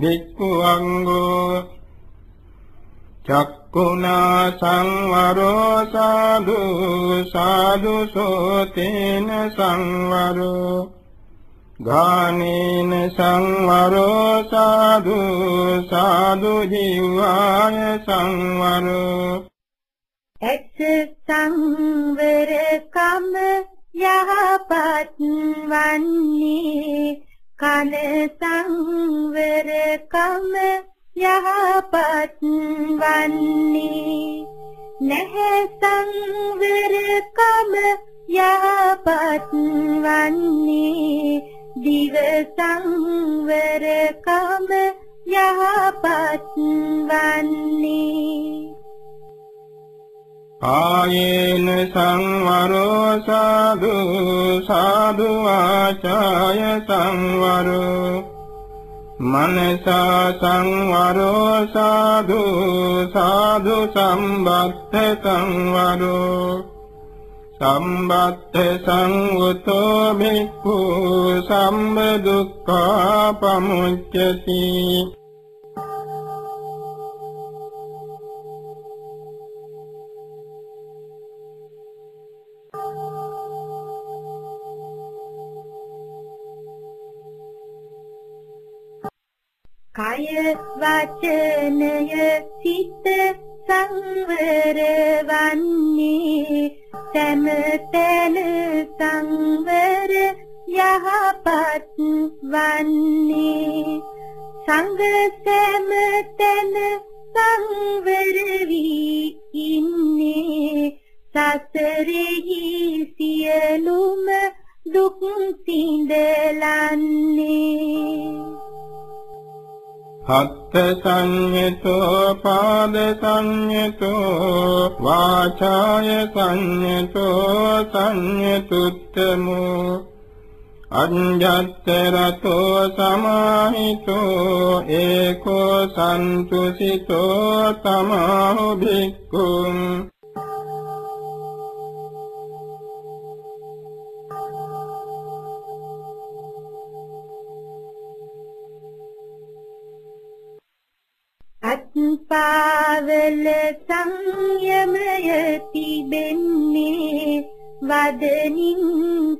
වික්ඛුවංගෝ චක්කුණා සංවරෝ සාදු සාදු සෝතේන සංවරෝ ගානේන සංවරෝ සාදු සාදු ජීවාය සංවරෝ ඇස සංවර කම යහපත් වන්නේ කන සංවර කම යහපත් වන්නේ. නැහැ සංවර කම යහපත් වන්නේ. දිව සංවර කම යහපත් වන්නේ. ආයේන සංවරෝ සාදු සාදු ආචාය සංවරෝ. මනසා සංවරෝ සාදු සාදු සම්බත්ත සංවරෝ. සම්බත්ත සංවතෝ භික්ඛු සම්බ දුක්ඛා පමුච්චති කය වචනය සිත සංවර වන්නේ. සෑම සංවර යහපත් වන්නේ. සංඝ සෑම තැන සංවර වී ඉන්නේ. සසරෙහි සියලුම දුක් සිඳලන්නේ. හත්ත සංයතෝ පාද සංයතෝ වාචාය සංයතෝ සංයතුත්තමෝ අඤ්ඤත්තරතෝ සමාහිතෝ ඒකෝ සන්තුසිතෝ තමාහු භික්ඛුං. අත්පාවල සංයමය තිබෙන්නේ වදනින්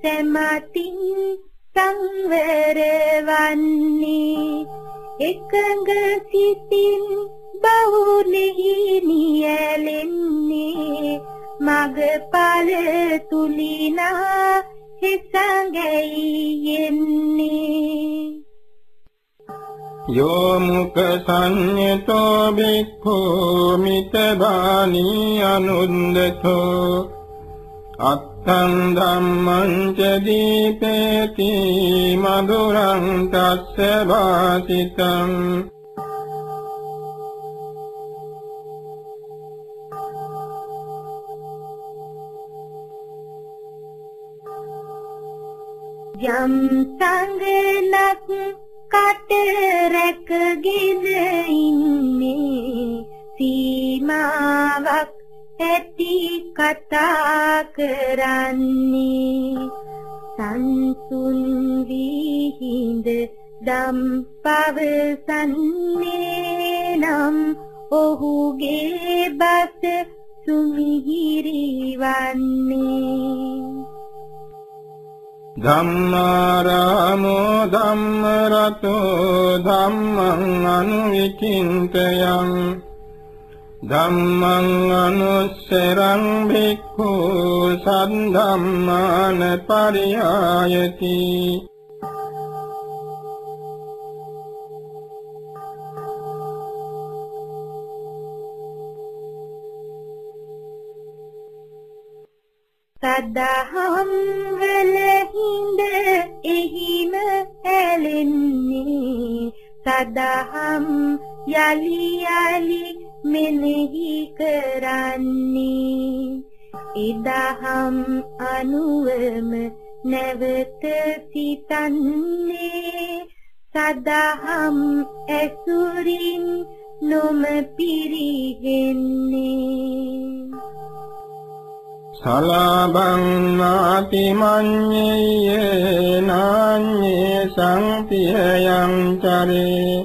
සැමතින් සංවර වන්නේ එකඟ සිතින් බහුලෙහි නියැලෙන්නේ මගපල තුලිනා හිසඟයි යන්නේ යෝ මුක සංයතෝ බික්ඛු මිතබානී අනුන්දතෝ අත්තං ධම්මං ච දීපේති මధుරං තස්ස වාසිතං යම් සංගනක් කට රැකගෙන ඉන්නේ. සීමාවක් ඇති කතා කරන්නේ. සංසුන් විහිඳ දම් පවසන්නේ නම් ඔහුගේ බස සුමිහිරි වන්නේ ධම්මාරාමෝ ධම්මරතෝ ධම්මං අනුවිචින්තයං ධම්මං අනුස්සරං භික්ඛු සද්ධම්මාන පරියායති සදහම් වල හිඳ එහිම ඇලෙන්නේ. සදහම් යලි යලි මෙනෙහි කරන්නේ. ඉදහම් අනුවම නැවත සිතන්නේ. සදහම් ඇසුරින් නොම පිරිහෙන්නේ. සලාබං නාති මඤ්ඤේ නාඤ්ඤේ සංතියං චරේ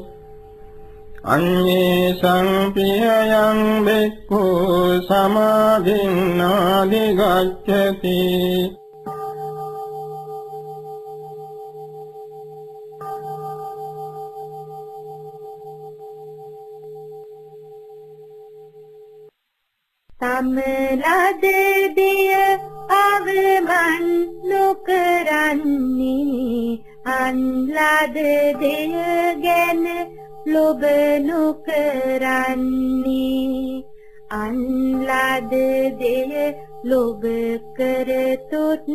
අඤ්ඤේ සංපියයන් බික්ඛු සමාධින්නාදි ගච්ඡති සමලද දෙය අවමන් නොකරන්නේ. අන්ලද දෙය ගැන ලොබ නොකරන්නේ. අන්ලද දෙය ලොබ කරතොත්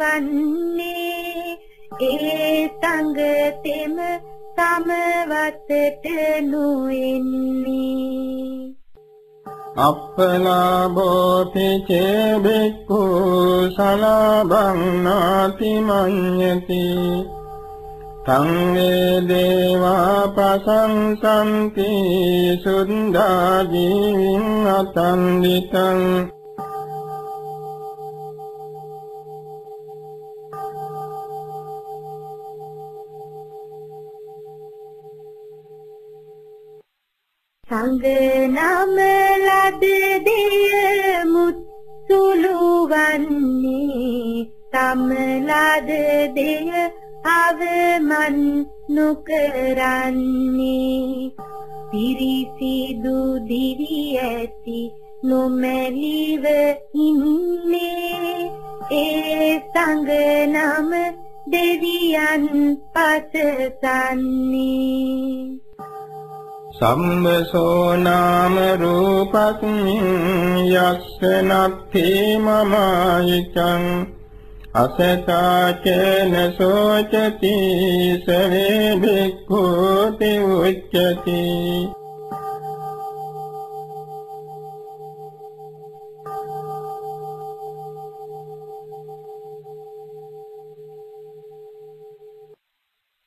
වන්නේ. ඒ සංගතෙම සමවතට නොෙන්නේ අප්පලාභෝති චේ බික්ඛු සලාභං නාති මඤ්ඤති තං වේ දේවා පසංසන්ති සුද්ධා ජීවින් අතන්දිතං සංග නම ලද දෙය මුත්සුළු වන්නේ තම ලද දෙය අවමන් නොකරන්නේ. පිරිසිදු දිවි ඇති නොමැලිව ඉන්නේ. ඒ සංග නම දෙවියන් පසසන්නේ. සම්මසෝ නාම රූපස්මින් යස්ස නත්ථි මමායිකං අසතාචේන සෝචති සවේ භික්ඛූති උච්චති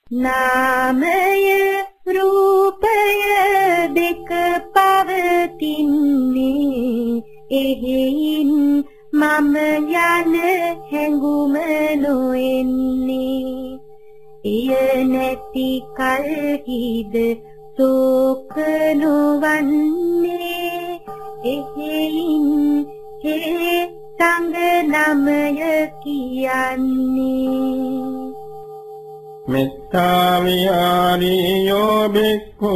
නාමය රූපය දෙක පවතින්නේ. එහෙයින් මම යන හැඟුම නොෙන්නේ එය නැති කල්හිද සෝක නොවන්නේ. එහෙයින් හේ සංග නමය කියන්නේ. මෙත්තා විහාරියෝ බික්ඛු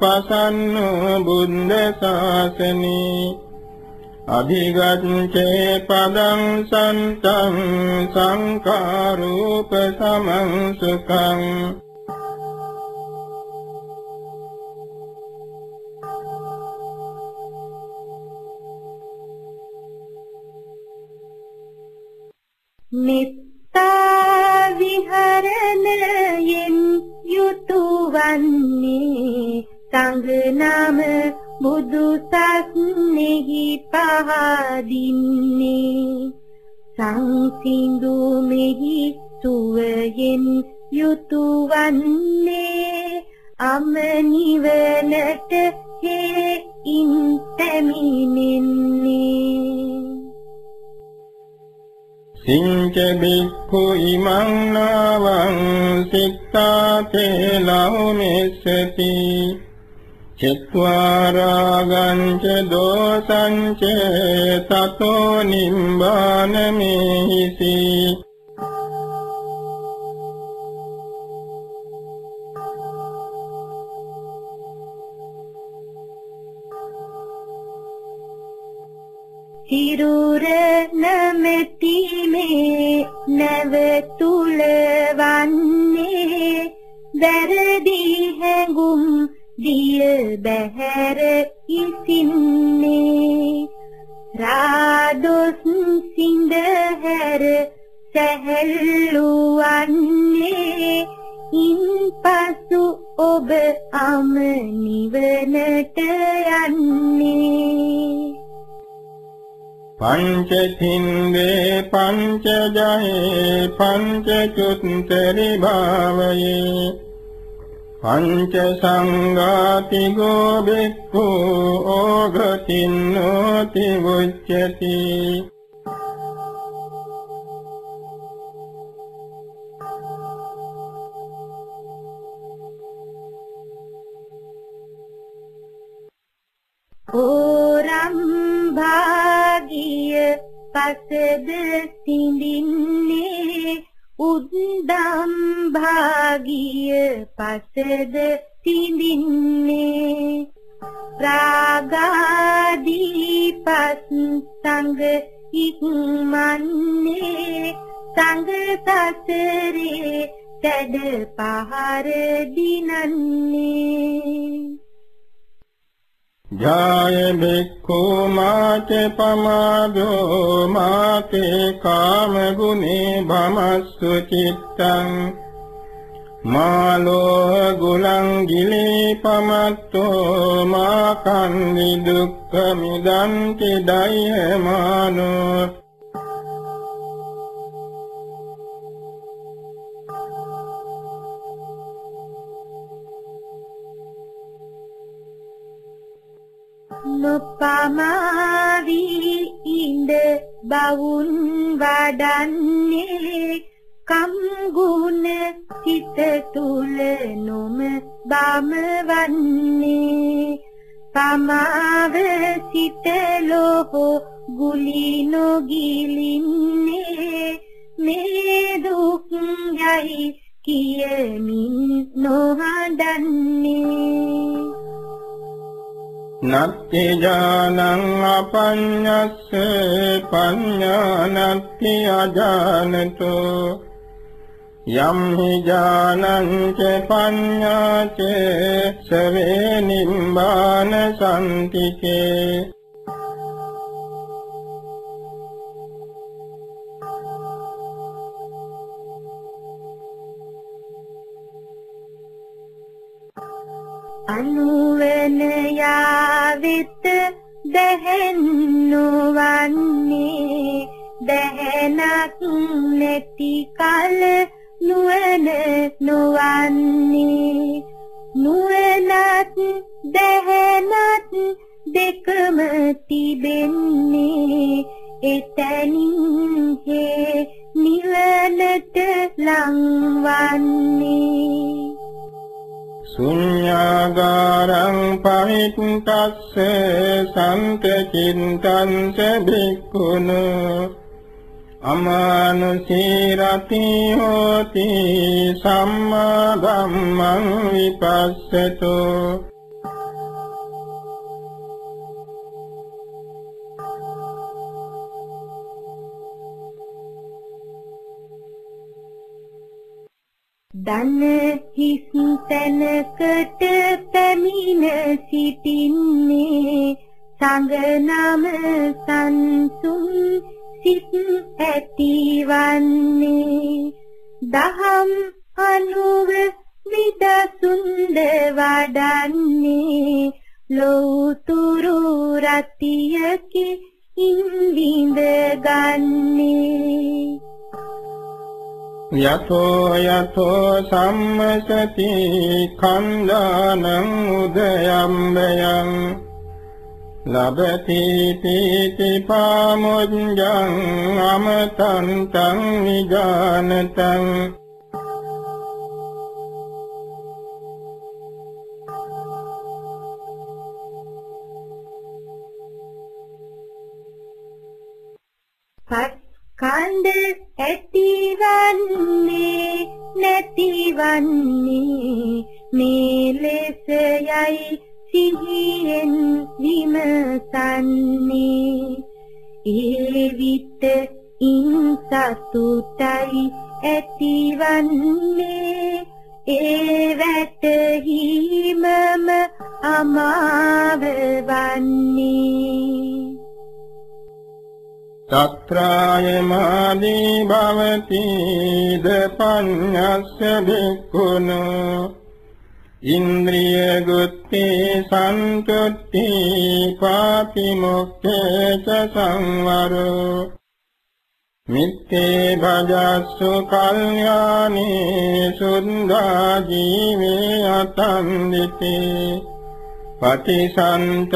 පසන්නෝ බුද්ධ ශාසනේ. අධිගච්ඡේ පදං සන්තං සංකාරූප සමං සුඛං මෙත්තා යුතුයවන්නේ සංඝ නාම බුදු සස්නෙහි පහදින්නේ. සංසිඳු මෙහි සුවයෙන් යුතුයවන්නේ අමනිවනට හේයින් තැමිනෙන්නේ සිංච බික්ඛු ඉමං නාවං සික්ඛාතේ ලෞමෙස්සති චත්වාරාගං ච දෝසං ච තතෝ නිම්බානමේසි සිරුර නැමැති මේ නැව තුල වන්නේ වැරදි හැඟුම් දිය බහැර ඉසින්නේ. රාදොස් සිඳ හැර සැහැල්ලු වන්නේ ඉන්පසු ඔබ අම නිවනට යන්නේ. පංච තින්දේ පංච ජයේ පංච චුත්තරි භාවයේ පංච සංඝාති ගෝ බික්ඛු ඕගතින්නෝති උච්චති ඕරම් භාගිය පසද සිඳින්නේ උද්දම් භාගිය පසද සිඳින්නේ රාගාදීපත් සංග ඉක්මන්නේ. සංග සසරේ සැඩ පහර දිනන්නේ. ජාය බික්ඛු මාච පමාදෝ මාතේ කාම ගුනේ භමස්සු චිත්තං මාලෝ ගුලං ගිලී පමත්තෝ මා කන්දි දුක්ඛ මිදං චිදය නොපමාවී ඉඳ බවුන් වඩන්නේ කම් ගුණ සිත තුල නොම බමවන්නේ. පමාව සිත ලෝහෝ ගුලි නොගිලින්නේ. මේ දුක් යයි කියමින් නොහඬන්නේ. නත්ති ඥානං අපඤ්ඤස්ස පඤ්ඤානත්ති අජානතෝ යම් හි ඥානං ච පඤ්ඤා ච සවේ නිම්බාන සම්තිකේ අනුවන යාවිත දැහැන්නවන්නේ දැහැනක් නැති කල නුවණ නොවන්නේ. නුවණත් දැහැනත් දෙකම තිබෙන්නේ එතනින් හේ නිවනට ලංවන්නේ. ශුඤ්ඤාගාරං පවිත්තස්ස සම්පචින්තං ස භික්ඛුනු අමානුසීරති හෝති සම්මා ධම්මං විපස්සතෝ දන හිස් තැනකට පැමිණ සිටින්නේ සංගනම සංසුන් සිත් ඇතිවන්නේ. දහම් අනුව විදසුන්ද වඩන්නේ ලෝතුරු රතියකි ඉන්දින්ද ගන්නේ. යතෝ යතෝ සම්මසති කන්දානං උදයම්බයං ලබති පීති පාමුඤ්ජං අමතං තං විජානතං පස් කන්ද නැතිවන්නේ මේ ලෙස යයි සිහියෙන් විමසන්නේ. ඒ විට ඉන් සතුටයි ඇතිවන්නේ. ඒ වැටහීමම අමාව වන්නේ. චක්‍රාය මාදී භවති දපඤ්ඤස්ස භික්ඛුනු ඉන්ද්‍රිය ගුත්ති සන්තුත්ති පාපි මොක්ඛේ ච සංවරෝ මිත්තේ භජස්සු කල්යාණී සුද්ධා ජීවේ අතන්දිතේ පටිසන්තරවුච්චස්ස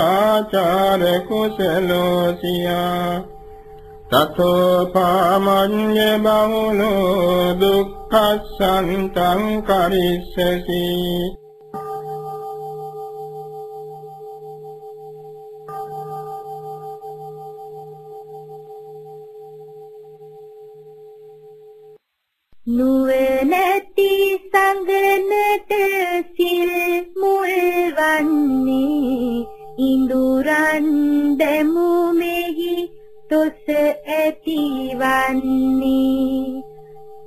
ආචාර කුසලෝසියා තතෝ පාමඤ්ඤ බමුණෝ දුක්ඛසන්තං කරිස්සසි නුවණ ඇතිවන්නේ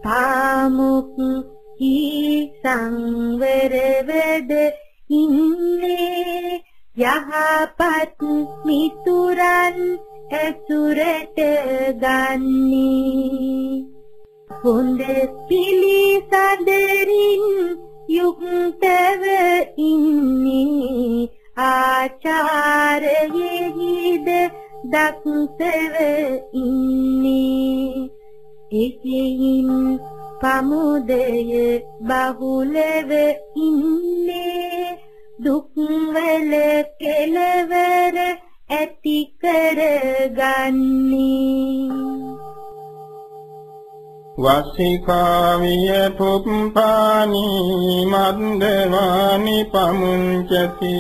පාමුක් හි සංවරවද ඉන්නේ යහපත් මිතුරන් ඇසුරට ගන්නේ. හොඳ පිළිසඳරින් යුක්තව ඉන්නේ ආචාරයෙහිද දක්සව ඉන්නේ. එසෙයින් පමුදය බහුලව ඉන්නේ. දුක්වල කෙලවර ඇති කරගන්නේ. වස්සිකාවිය පුප්පානි මන්දවානි පමුංචති.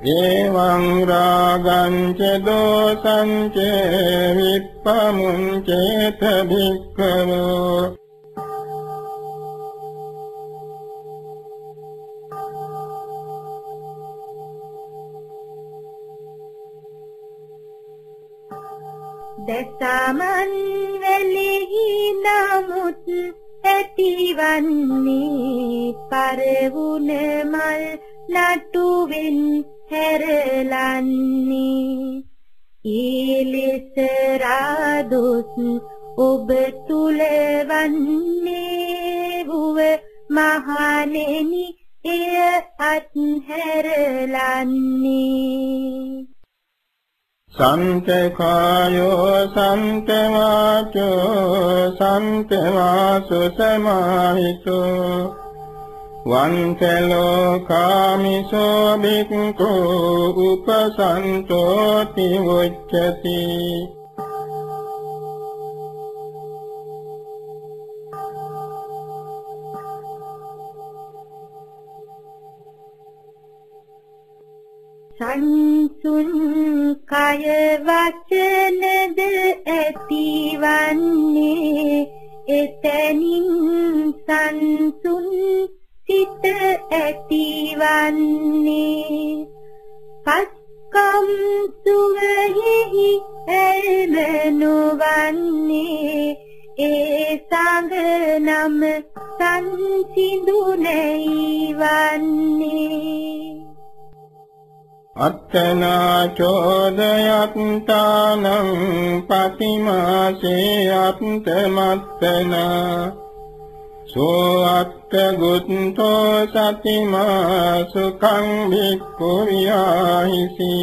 එවං රාගං ච දෝසං ච විප්පමුංචේත භික්ඛවෝ දසමන් වෙලෙහි නමුත් ඇතිවන්නේ පරවුණ මල් නටුවෙන් හැරලන්නේ ඊලෙස රාදොස් ඔබ තුලවන්නේ වූ මහණෙනි එය අත්හැරලන්නේ. සන්තකායෝ සන්තවාචෝ සන්තවාසු සමාහිතෝ. වන්තලෝකාමිසෝ බික්ඛෝ උපසන්තෝ තිවොච්චති සංසුන් කය වචනද ඇතිවන්නේ එතනින් සංසුන් සිත ඇතිවන්නේ. පස්කම් සුවයෙහි ඇල්මනුවන්නේ ඒ සංග නම සංසිඳු නැයිවන්නේ. අත්තනා චෝදයත්තානං පතිමාසේ අත්තමත්තනා සෝ අත්ත ගුත්තෝ සතිමා සුඛං භික්ඛු විහාහිසි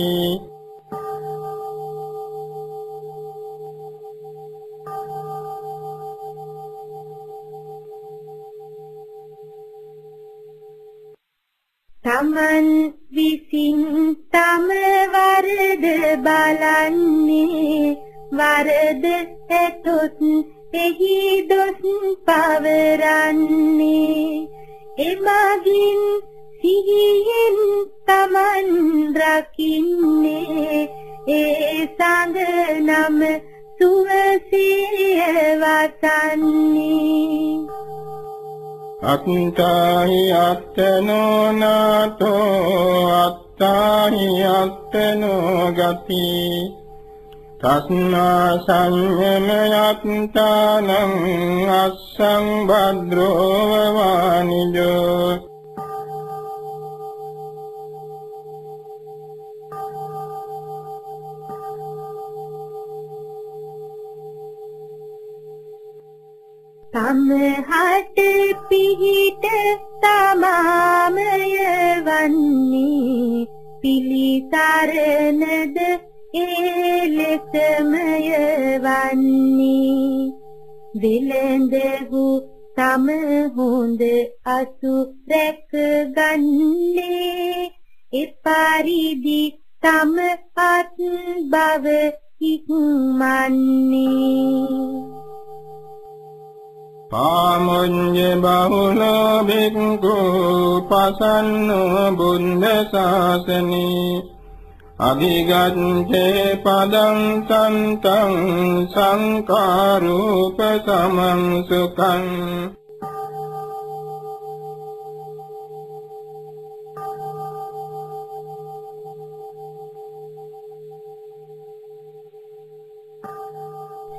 තමන් විසින් තම වරද බලන්නේ වරද ඇතොත් එහි වතන්නේ අත්තාහි අත්තනෝ නාතෝ අත්තාහි අත්තනෝ ගති තස්නා සංයමයත්තානං අස්සං භද්‍රෝ සමහට පිහිට තමාමය වන්නේ පිලිසරණද ඒ ලෙසමය වන්නේ. විලඳහු තම හොඳ අසු රැක ගන්නේ එපරිදි තම අත් බව ඉක්මන්නේ පාමුඤ්ඤ බහුල බික්ඛු පසන්නෝ බුද්ධ ශාසනේ. අධිගච්ඡේ පදං සන්තං සංකාරූප සමං සුඛං.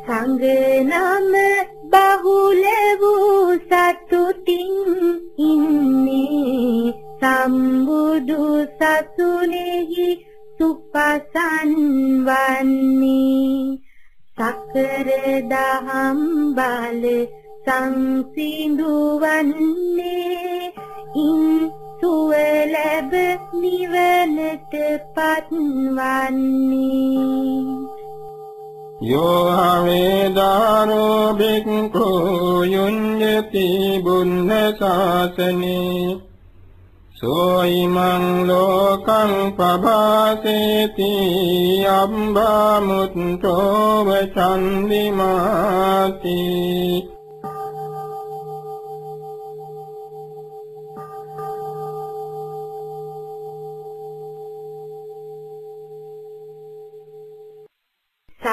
සංගනම බහුල වූ සතුටින් ඉන්නේ. සම්බුදු සසුනේහි සුපසන් වන්නේ. සකර දහම් බල සංසිඳු වන්නේ ඉන් සුව ලැබ නිවනට පත්වන්නේ. යෝ හවේදාරෝ බික්ඛු යුඤ්ඤති බුද්ධ ශාසනේ සෝයිමං ලෝකං පබාසේති අම්බාමුත්තෝ වචන්දිමාති.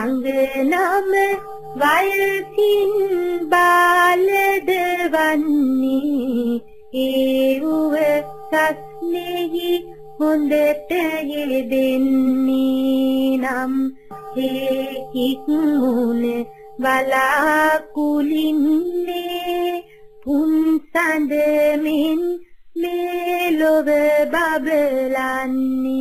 සංගනම වයසින් බාලද වන්නේ ඒ උව සස්නෙහි හොඳට යෙදෙන්නේ නම් හේ කික්මුණ වලාකුලින්නේ පුන් සඳමින් මේ ලොව බබලන්නේ.